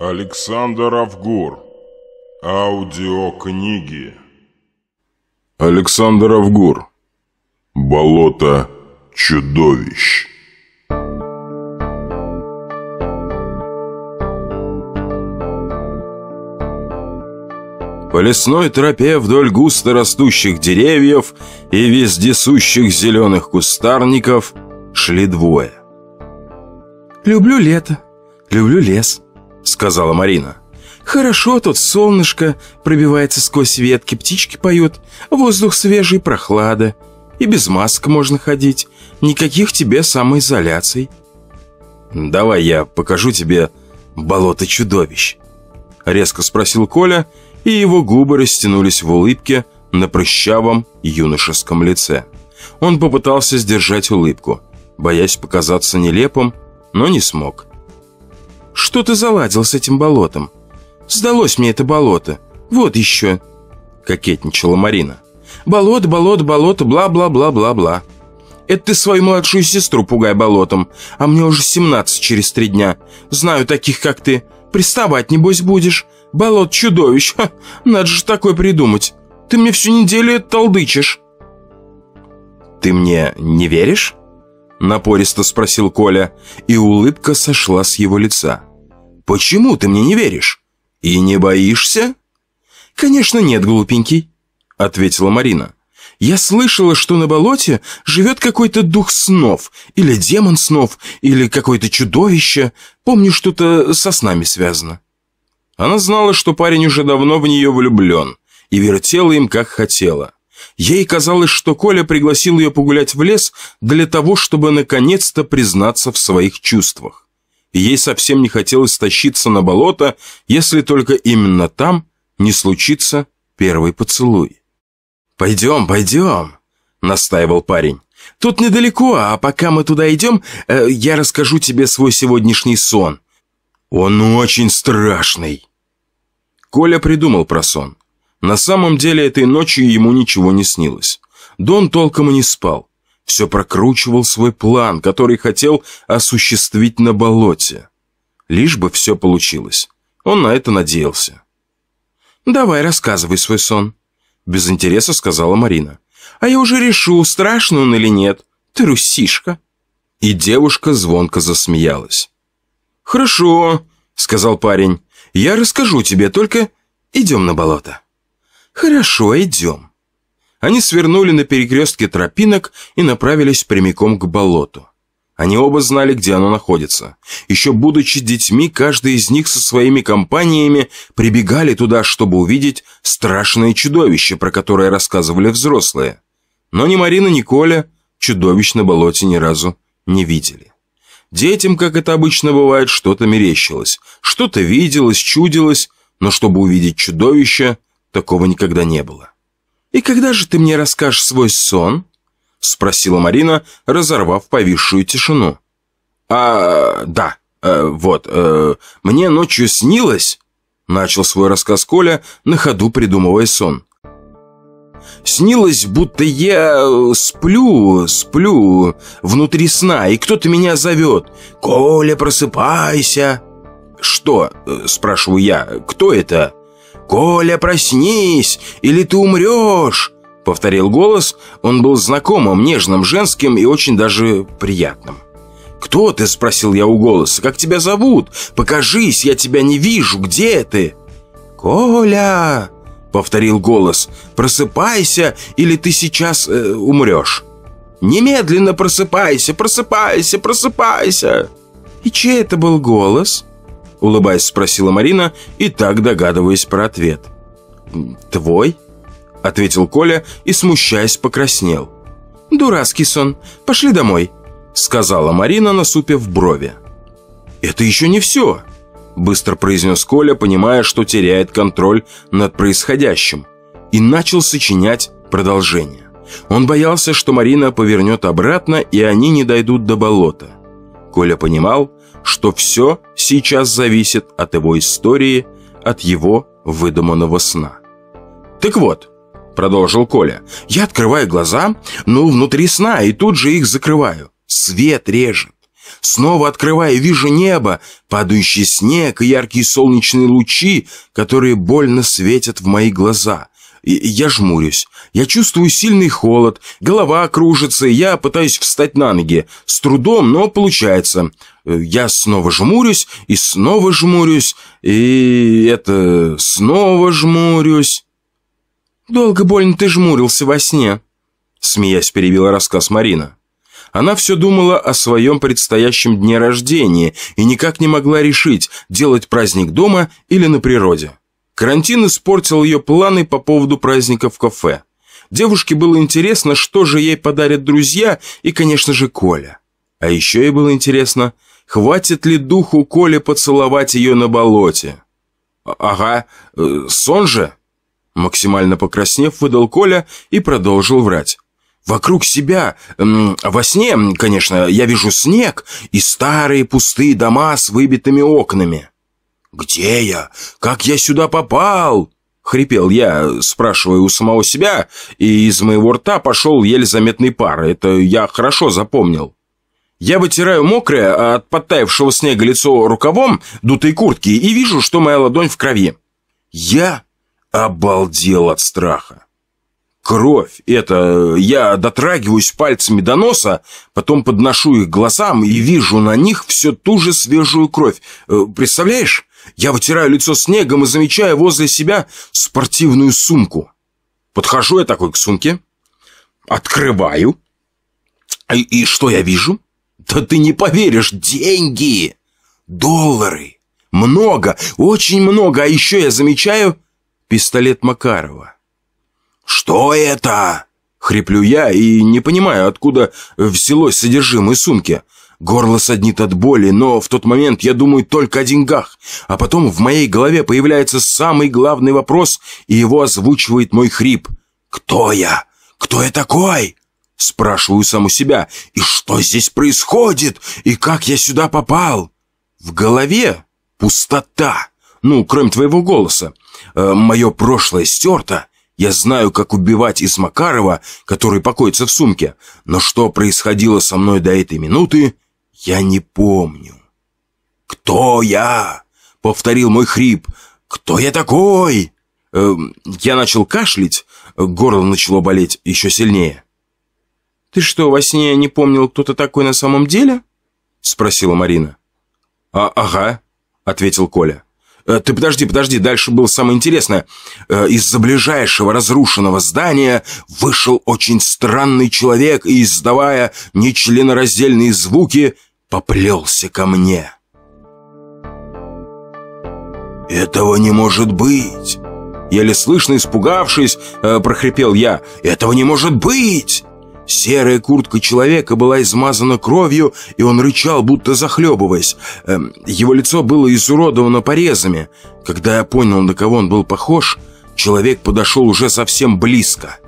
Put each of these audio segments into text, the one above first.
Александр Авгур. Аудиокниги. Александр Авгур. Болото чудовищ. По лесной тропе вдоль густо растущих деревьев и вездесущих зеленых кустарников шли двое. «Люблю лето, люблю лес», — сказала Марина. «Хорошо, тут солнышко пробивается сквозь ветки, птички поют, воздух свежий, прохлада. И без масок можно ходить, никаких тебе самоизоляций». «Давай я покажу тебе болото чудовищ», — резко спросил Коля, — и его губы растянулись в улыбке на прыщавом юношеском лице. Он попытался сдержать улыбку, боясь показаться нелепым, но не смог. «Что ты заладил с этим болотом? Сдалось мне это болото. Вот еще!» Кокетничала Марина. «Болото, болото, болото, бла-бла-бла-бла-бла. Это ты свою младшую сестру пугай болотом, а мне уже 17 через три дня. Знаю таких, как ты. Приставать, небось, будешь. Болот чудовищ. Ха, надо же такое придумать. Ты мне всю неделю толдычишь. Ты мне не веришь? Напористо спросил Коля, и улыбка сошла с его лица. Почему ты мне не веришь? И не боишься? Конечно нет, глупенький, ответила Марина. Я слышала, что на болоте живет какой-то дух снов, или демон снов, или какое-то чудовище. Помню, что-то со снами связано. Она знала, что парень уже давно в нее влюблен, и вертела им, как хотела. Ей казалось, что Коля пригласил ее погулять в лес для того, чтобы наконец-то признаться в своих чувствах. И ей совсем не хотелось тащиться на болото, если только именно там не случится первый поцелуй. «Пойдем, пойдем», — настаивал парень. «Тут недалеко, а пока мы туда идем, э, я расскажу тебе свой сегодняшний сон. «Он очень страшный!» Коля придумал про сон. На самом деле этой ночью ему ничего не снилось. Дон толком и не спал. Все прокручивал свой план, который хотел осуществить на болоте. Лишь бы все получилось. Он на это надеялся. «Давай, рассказывай свой сон», — без интереса сказала Марина. «А я уже решу, страшный он или нет. Трусишка». И девушка звонко засмеялась. «Хорошо», — сказал парень. «Я расскажу тебе, только идем на болото». «Хорошо, идем». Они свернули на перекрестке тропинок и направились прямиком к болоту. Они оба знали, где оно находится. Еще будучи детьми, каждый из них со своими компаниями прибегали туда, чтобы увидеть страшное чудовище, про которое рассказывали взрослые. Но ни Марина, ни Коля чудовищ на болоте ни разу не видели. Детям, как это обычно бывает, что-то мерещилось, что-то виделось, чудилось, но чтобы увидеть чудовище, такого никогда не было. «И когда же ты мне расскажешь свой сон?» — спросила Марина, разорвав повисшую тишину. «А, да, э, вот, э, мне ночью снилось...» — начал свой рассказ Коля, на ходу придумывая сон. Снилось, будто я э, сплю, сплю внутри сна, и кто-то меня зовет. «Коля, просыпайся!» «Что?» э, – спрашиваю я. «Кто это?» «Коля, проснись, или ты умрешь!» Повторил голос. Он был знакомым, нежным, женским и очень даже приятным. «Кто ты?» – спросил я у голоса. «Как тебя зовут? Покажись, я тебя не вижу. Где ты?» «Коля!» повторил голос. «Просыпайся, или ты сейчас э, умрешь!» «Немедленно просыпайся, просыпайся, просыпайся!» «И чей это был голос?» Улыбаясь, спросила Марина, и так догадываясь про ответ. «Твой?» Ответил Коля и, смущаясь, покраснел. «Дурацкий сон. Пошли домой», сказала Марина, насупив брови. «Это еще не все!» Быстро произнес Коля, понимая, что теряет контроль над происходящим. И начал сочинять продолжение. Он боялся, что Марина повернет обратно, и они не дойдут до болота. Коля понимал, что все сейчас зависит от его истории, от его выдуманного сна. «Так вот», продолжил Коля. Я открываю глаза, ну, внутри сна, и тут же их закрываю. Свет режет. Снова открываю, вижу небо, падающий снег и яркие солнечные лучи, которые больно светят в мои глаза. И я жмурюсь. Я чувствую сильный холод, голова кружится, я пытаюсь встать на ноги. С трудом, но получается. Я снова жмурюсь, и снова жмурюсь, и это... снова жмурюсь. «Долго больно ты жмурился во сне», — смеясь перебила рассказ Марина. Она все думала о своем предстоящем дне рождения и никак не могла решить, делать праздник дома или на природе. Карантин испортил ее планы по поводу праздника в кафе. Девушке было интересно, что же ей подарят друзья и, конечно же, Коля. А еще ей было интересно, хватит ли духу Коле поцеловать ее на болоте. «А, «Ага, э, сон же?» Максимально покраснев, выдал Коля и продолжил врать. Вокруг себя, во сне, конечно, я вижу снег и старые пустые дома с выбитыми окнами. «Где я? Как я сюда попал?» Хрипел я, спрашивая у самого себя, и из моего рта пошел еле заметный пар. Это я хорошо запомнил. Я вытираю мокрое от подтаявшего снега лицо рукавом дутой куртки и вижу, что моя ладонь в крови. Я обалдел от страха. Кровь — это я дотрагиваюсь пальцами до носа, потом подношу их глазам и вижу на них все ту же свежую кровь. Э, представляешь? Я вытираю лицо снегом и замечаю возле себя спортивную сумку. Подхожу я такой к сумке, открываю. И, и что я вижу? Да ты не поверишь, деньги! Доллары! Много, очень много, а еще я замечаю пистолет Макарова. «Что это?» — хриплю я и не понимаю, откуда взялось содержимое сумки. Горло саднит от боли, но в тот момент я думаю только о деньгах. А потом в моей голове появляется самый главный вопрос, и его озвучивает мой хрип. «Кто я? Кто я такой?» Спрашиваю саму себя. «И что здесь происходит? И как я сюда попал?» В голове пустота. Ну, кроме твоего голоса. Э, мое прошлое стерто, я знаю, как убивать из Макарова, который покоится в сумке, но что происходило со мной до этой минуты, я не помню. «Кто я?» — повторил мой хрип. «Кто я такой?» э, Я начал кашлять, горло начало болеть еще сильнее. «Ты что, во сне не помнил, кто ты такой на самом деле?» — спросила Марина. А «Ага», — ответил Коля. Э, ты подожди, подожди, дальше было самое интересное. Э, из-за ближайшего разрушенного здания вышел очень странный человек и, издавая нечленораздельные звуки, поплелся ко мне. «Этого не может быть!» Еле слышно испугавшись, э, прохрипел я. «Этого не может быть!» Серая куртка человека была измазана кровью, и он рычал, будто захлебываясь. Эм, его лицо было изуродовано порезами. Когда я понял, на кого он был похож, человек подошел уже совсем близко.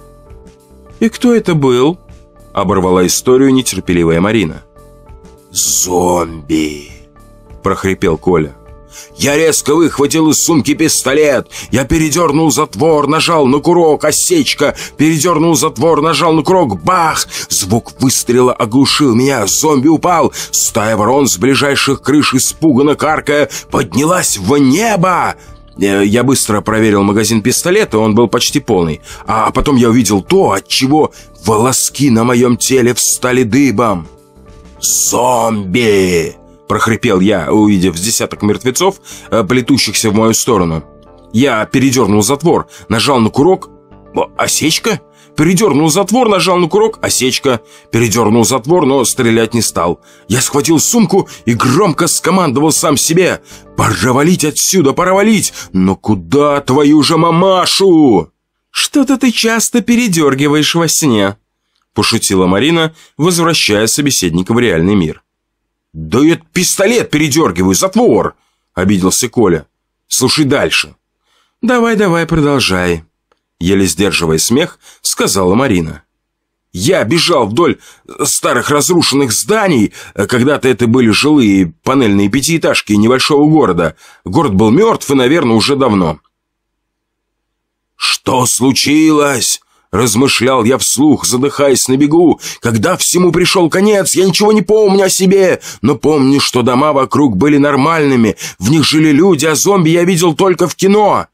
«И кто это был?» — оборвала историю нетерпеливая Марина. «Зомби!» — прохрипел Коля. Я резко выхватил из сумки пистолет. Я передернул затвор, нажал на курок, осечка. Передернул затвор, нажал на курок, бах! Звук выстрела оглушил меня. Зомби упал. Стая ворон с ближайших крыш, испуганно каркая, поднялась в небо. Э, я быстро проверил магазин пистолета, он был почти полный. А потом я увидел то, от чего волоски на моем теле встали дыбом. «Зомби!» — прохрипел я, увидев десяток мертвецов, э, плетущихся в мою сторону. Я передернул затвор, нажал на курок. «Осечка?» Передернул затвор, нажал на курок, осечка. Передернул затвор, но стрелять не стал. Я схватил сумку и громко скомандовал сам себе. «Пора валить отсюда, пора валить! Но куда твою же мамашу?» «Что-то ты часто передергиваешь во сне», – пошутила Марина, возвращая собеседника в реальный мир. «Да это пистолет передергиваю, затвор!» — обиделся Коля. «Слушай дальше». «Давай-давай, продолжай», — еле сдерживая смех, сказала Марина. «Я бежал вдоль старых разрушенных зданий. Когда-то это были жилые панельные пятиэтажки небольшого города. Город был мертв и, наверное, уже давно». «Что случилось?» Размышлял я вслух, задыхаясь на бегу. Когда всему пришел конец, я ничего не помню о себе, но помню, что дома вокруг были нормальными, в них жили люди, а зомби я видел только в кино.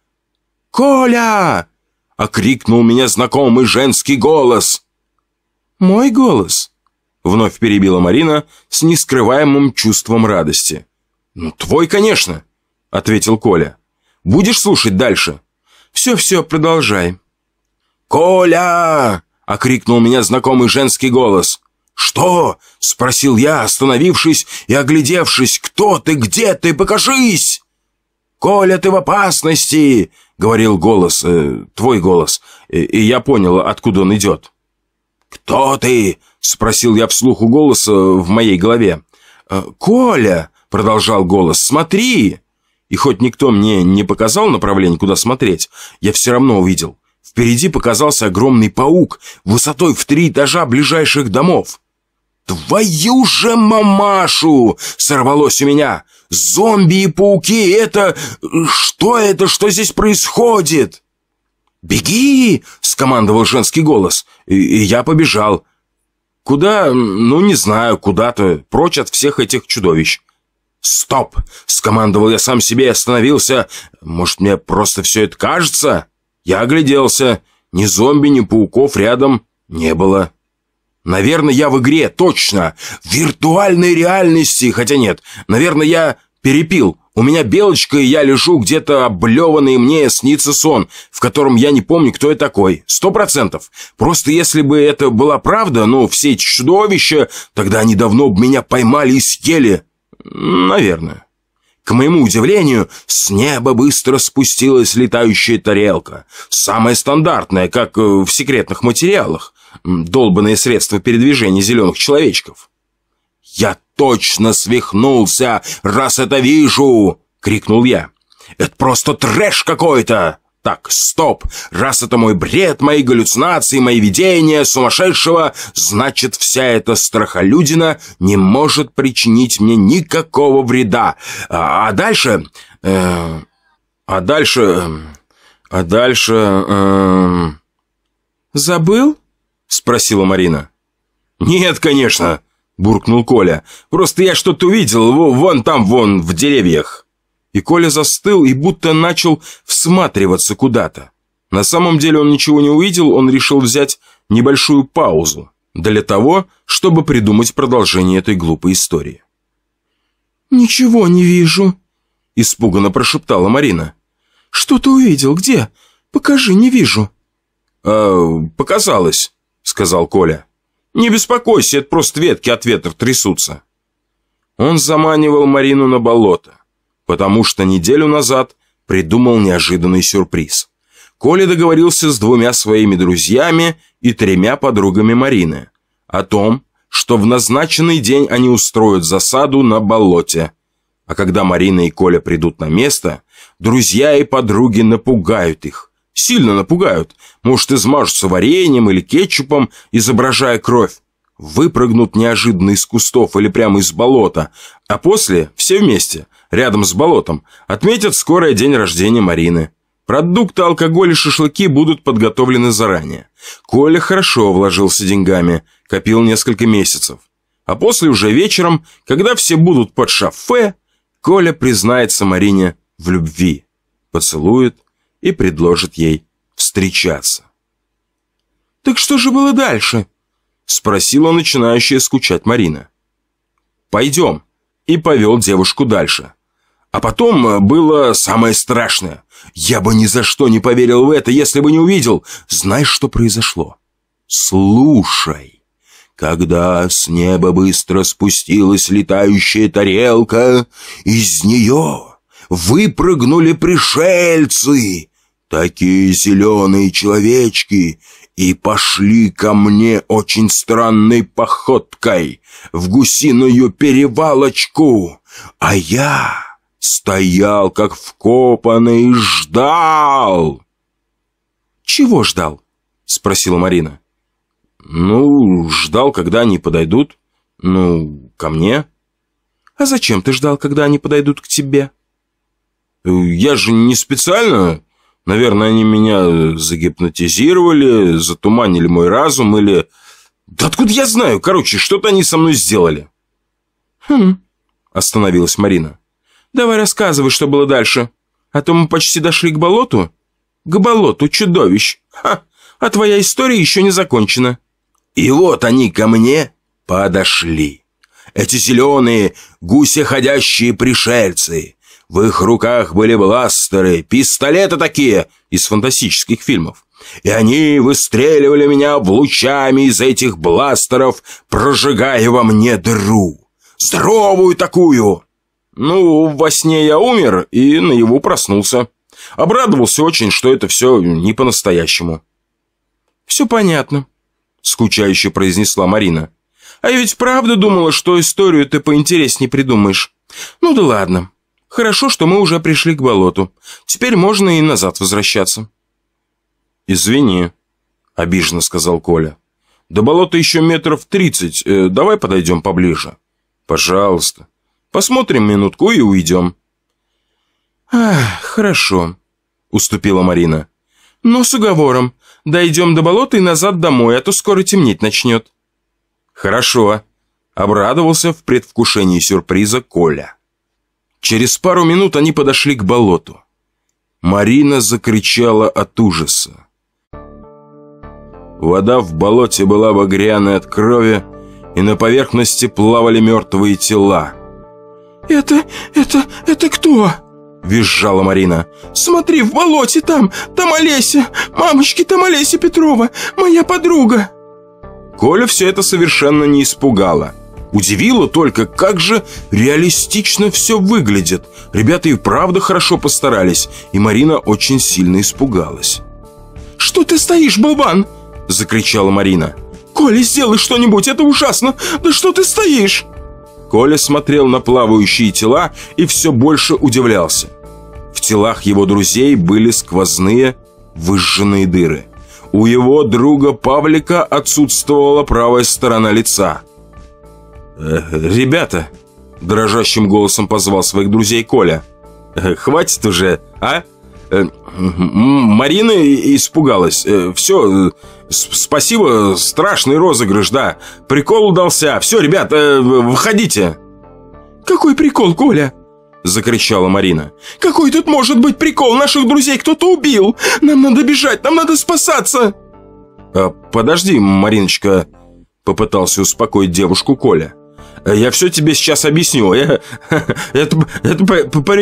«Коля!» — окрикнул меня знакомый женский голос. «Мой голос?» — вновь перебила Марина с нескрываемым чувством радости. «Ну, твой, конечно», — ответил Коля. «Будешь слушать дальше?» «Все-все, продолжай». «Коля!» — окрикнул меня знакомый женский голос. «Что?» — спросил я, остановившись и оглядевшись. «Кто ты? Где ты? Покажись!» «Коля, ты в опасности!» — говорил голос, э, твой голос, и, и я понял, откуда он идет. «Кто ты?» — спросил я вслух у голоса в моей голове. «Э, «Коля!» — продолжал голос. «Смотри!» И хоть никто мне не показал направление, куда смотреть, я все равно увидел. Впереди показался огромный паук, высотой в три этажа ближайших домов. «Твою же мамашу!» — сорвалось у меня. «Зомби и пауки — это... Что это? Что здесь происходит?» «Беги!» — скомандовал женский голос, и, я побежал. Куда? Ну, не знаю, куда-то, прочь от всех этих чудовищ. «Стоп!» — скомандовал я сам себе и остановился. «Может, мне просто все это кажется?» Я огляделся. Ни зомби, ни пауков рядом не было. Наверное, я в игре, точно. В виртуальной реальности. Хотя нет, наверное, я перепил. У меня белочка, и я лежу где-то облеванный мне снится сон, в котором я не помню, кто я такой. Сто процентов. Просто если бы это была правда, ну, все эти чудовища, тогда они давно бы меня поймали и съели. Наверное. К моему удивлению, с неба быстро спустилась летающая тарелка. Самая стандартная, как э, в секретных материалах. Долбанные средства передвижения зеленых человечков. «Я точно свихнулся, раз это вижу!» — крикнул я. «Это просто трэш какой-то!» Так, стоп! Раз это мой бред, мои галлюцинации, мои видения сумасшедшего, значит, вся эта страхолюдина не может причинить мне никакого вреда. А, а дальше... Э, а дальше... А дальше... Э, «Забыл?» — спросила Марина. «Нет, конечно!» — буркнул Коля. «Просто я что-то увидел, вон там, вон, в деревьях». И Коля застыл и будто начал всматриваться куда-то. На самом деле он ничего не увидел, он решил взять небольшую паузу для того, чтобы придумать продолжение этой глупой истории. «Ничего не вижу», – испуганно прошептала Марина. «Что ты увидел? Где? Покажи, не вижу». «А, показалось», – сказал Коля. «Не беспокойся, это просто ветки от ветра трясутся». Он заманивал Марину на болото потому что неделю назад придумал неожиданный сюрприз. Коля договорился с двумя своими друзьями и тремя подругами Марины о том, что в назначенный день они устроят засаду на болоте. А когда Марина и Коля придут на место, друзья и подруги напугают их. Сильно напугают. Может, измажутся вареньем или кетчупом, изображая кровь. Выпрыгнут неожиданно из кустов или прямо из болота, а после все вместе рядом с болотом, отметят скорый день рождения Марины. Продукты, алкоголь и шашлыки будут подготовлены заранее. Коля хорошо вложился деньгами, копил несколько месяцев. А после уже вечером, когда все будут под шафе, Коля признается Марине в любви, поцелует и предложит ей встречаться. «Так что же было дальше?» Спросила начинающая скучать Марина. «Пойдем», и повел девушку дальше. А потом э, было самое страшное. Я бы ни за что не поверил в это, если бы не увидел. Знаешь, что произошло? Слушай. Когда с неба быстро спустилась летающая тарелка, из нее выпрыгнули пришельцы, такие зеленые человечки, и пошли ко мне очень странной походкой в гусиную перевалочку, а я Стоял, как вкопанный, и ждал. «Чего ждал?» — спросила Марина. «Ну, ждал, когда они подойдут. Ну, ко мне». «А зачем ты ждал, когда они подойдут к тебе?» «Я же не специально. Наверное, они меня загипнотизировали, затуманили мой разум или... Да откуда я знаю? Короче, что-то они со мной сделали. Хм, остановилась Марина. Давай рассказывай, что было дальше. А то мы почти дошли к болоту. К болоту чудовищ. Ха, а твоя история еще не закончена. И вот они ко мне подошли. Эти зеленые, гусеходящие пришельцы. В их руках были бластеры, пистолеты такие из фантастических фильмов. И они выстреливали меня лучами из этих бластеров, прожигая во мне дыру. Здоровую такую! Ну, во сне я умер и наяву проснулся. Обрадовался очень, что это все не по-настоящему. «Все понятно», — скучающе произнесла Марина. «А я ведь правда думала, что историю ты поинтереснее придумаешь. Ну да ладно. Хорошо, что мы уже пришли к болоту. Теперь можно и назад возвращаться». «Извини», — обиженно сказал Коля. «До болота еще метров тридцать. Э, давай подойдем поближе». «Пожалуйста. Посмотрим минутку и уйдем». «Ах, хорошо», — уступила Марина. «Но с уговором. Дойдем до болота и назад домой, а то скоро темнеть начнет». «Хорошо», — обрадовался в предвкушении сюрприза Коля. Через пару минут они подошли к болоту. Марина закричала от ужаса. Вода в болоте была багряной от крови, и на поверхности плавали мертвые тела. «Это... это... это кто?» – визжала Марина. «Смотри, в болоте там! Там Олеся! Мамочки, там Олеся Петрова! Моя подруга!» Коля все это совершенно не испугало. Удивило только, как же реалистично все выглядит. Ребята и правда хорошо постарались, и Марина очень сильно испугалась. «Что ты стоишь, болван?» – закричала Марина. «Коля, сделай что-нибудь, это ужасно! Да что ты стоишь?» Коля смотрел на плавающие тела и все больше удивлялся. В телах его друзей были сквозные выжженные дыры. У его друга Павлика отсутствовала правая сторона лица – «Э, «Ребята!» – дрожащим голосом позвал своих друзей Коля. «Э, «Хватит уже, а?» э, Марина испугалась. Все, спасибо, страшный розыгрыш, да. Прикол удался. Все, ребят, выходите. Какой прикол, Коля? Закричала Марина. Какой тут может быть прикол? Наших друзей кто-то убил. Нам надо бежать, нам надо спасаться. Подожди, Мариночка, попытался успокоить девушку Коля. Я все тебе сейчас объясню. Я, это, это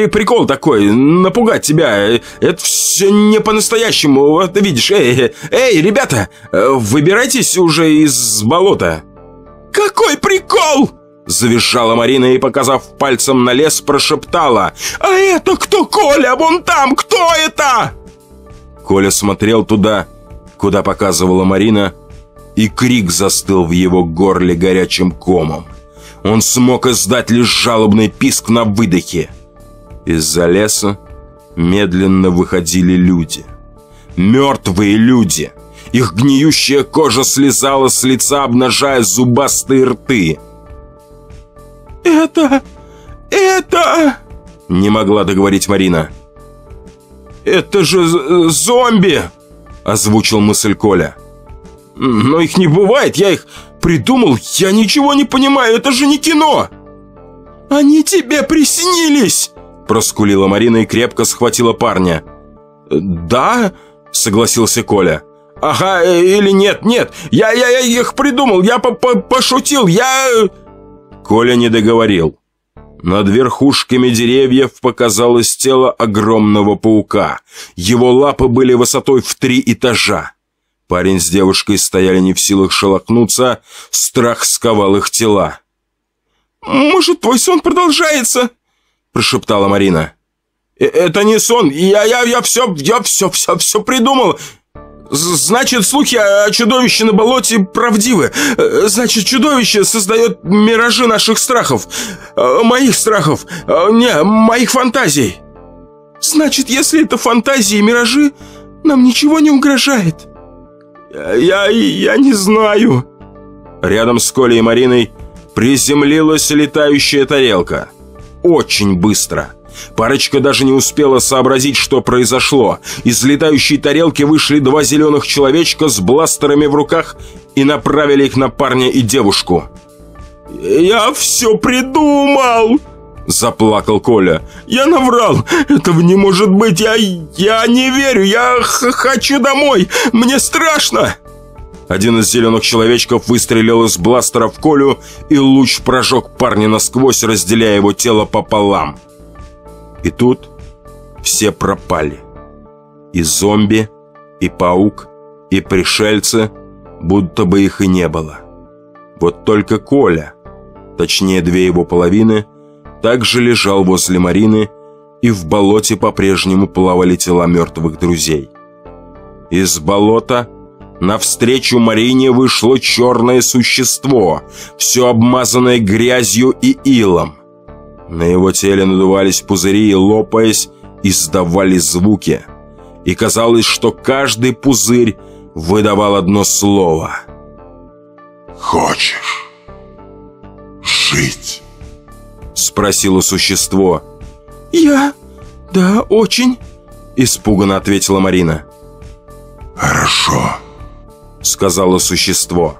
прикол такой, напугать тебя. Это все не по-настоящему. Вот видишь, эй, эй, ребята, выбирайтесь уже из болота. Какой прикол? Завизжала Марина и, показав пальцем на лес, прошептала. «А это кто, Коля? Вон там! Кто это?» Коля смотрел туда, куда показывала Марина, и крик застыл в его горле горячим комом он смог издать лишь жалобный писк на выдохе. Из-за леса медленно выходили люди. Мертвые люди. Их гниющая кожа слезала с лица, обнажая зубастые рты. «Это... это...» Не могла договорить Марина. «Это же зомби!» Озвучил мысль Коля. «Но их не бывает, я их придумал, я ничего не понимаю, это же не кино!» «Они тебе приснились!» Проскулила Марина и крепко схватила парня. «Да?» – согласился Коля. «Ага, э, или нет, нет, я, я, я их придумал, я по -по пошутил, я...» Коля не договорил. Над верхушками деревьев показалось тело огромного паука. Его лапы были высотой в три этажа. Парень с девушкой стояли не в силах шелохнуться, страх сковал их тела. «Может, твой сон продолжается?» – прошептала Марина. «Э, «Это не сон, я, я, я все, я все, все, все придумал. Значит, слухи о чудовище на болоте правдивы. Э, значит, чудовище создает миражи наших страхов. Э, моих страхов. Не, моих фантазий. Значит, если это фантазии и миражи, нам ничего не угрожает». «Я... я не знаю». Рядом с Колей и Мариной приземлилась летающая тарелка. Очень быстро. Парочка даже не успела сообразить, что произошло. Из летающей тарелки вышли два зеленых человечка с бластерами в руках и направили их на парня и девушку. «Я все придумал!» Заплакал Коля. «Я наврал! Этого не может быть! Я, я не верю! Я хочу домой! Мне страшно!» Один из зеленых человечков выстрелил из бластера в Колю, и луч прожег парня насквозь, разделяя его тело пополам. И тут все пропали. И зомби, и паук, и пришельцы, будто бы их и не было. Вот только Коля, точнее две его половины, также лежал возле Марины, и в болоте по-прежнему плавали тела мертвых друзей. Из болота навстречу Марине вышло черное существо, все обмазанное грязью и илом. На его теле надувались пузыри и, лопаясь, издавали звуки. И казалось, что каждый пузырь выдавал одно слово. «Хочешь жить?» Спросило существо. «Я? Да, очень», испуганно ответила Марина. «Хорошо», сказала существо.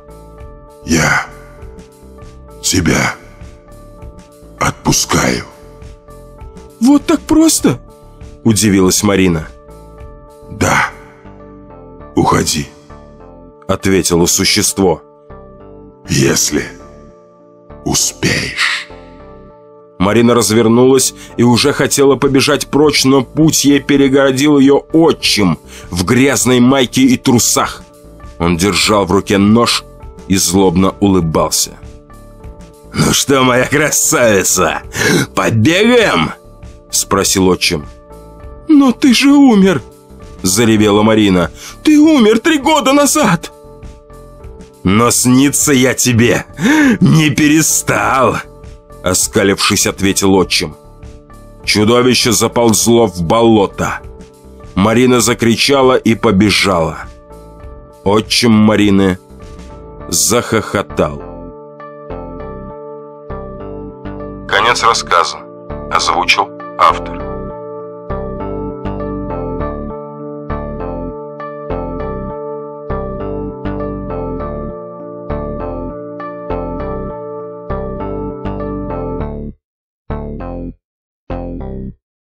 «Я тебя отпускаю». «Вот так просто?» – удивилась Марина. «Да, уходи», – ответило существо. «Если успеешь». Марина развернулась и уже хотела побежать прочь, но путь ей перегородил ее отчим в грязной майке и трусах. Он держал в руке нож и злобно улыбался. «Ну что, моя красавица, побегаем?» – спросил отчим. «Но ты же умер!» – заревела Марина. «Ты умер три года назад!» «Но снится я тебе не перестал!» – оскалившись, ответил отчим. Чудовище заползло в болото. Марина закричала и побежала. Отчим Марины захохотал. Конец рассказа. Озвучил автор.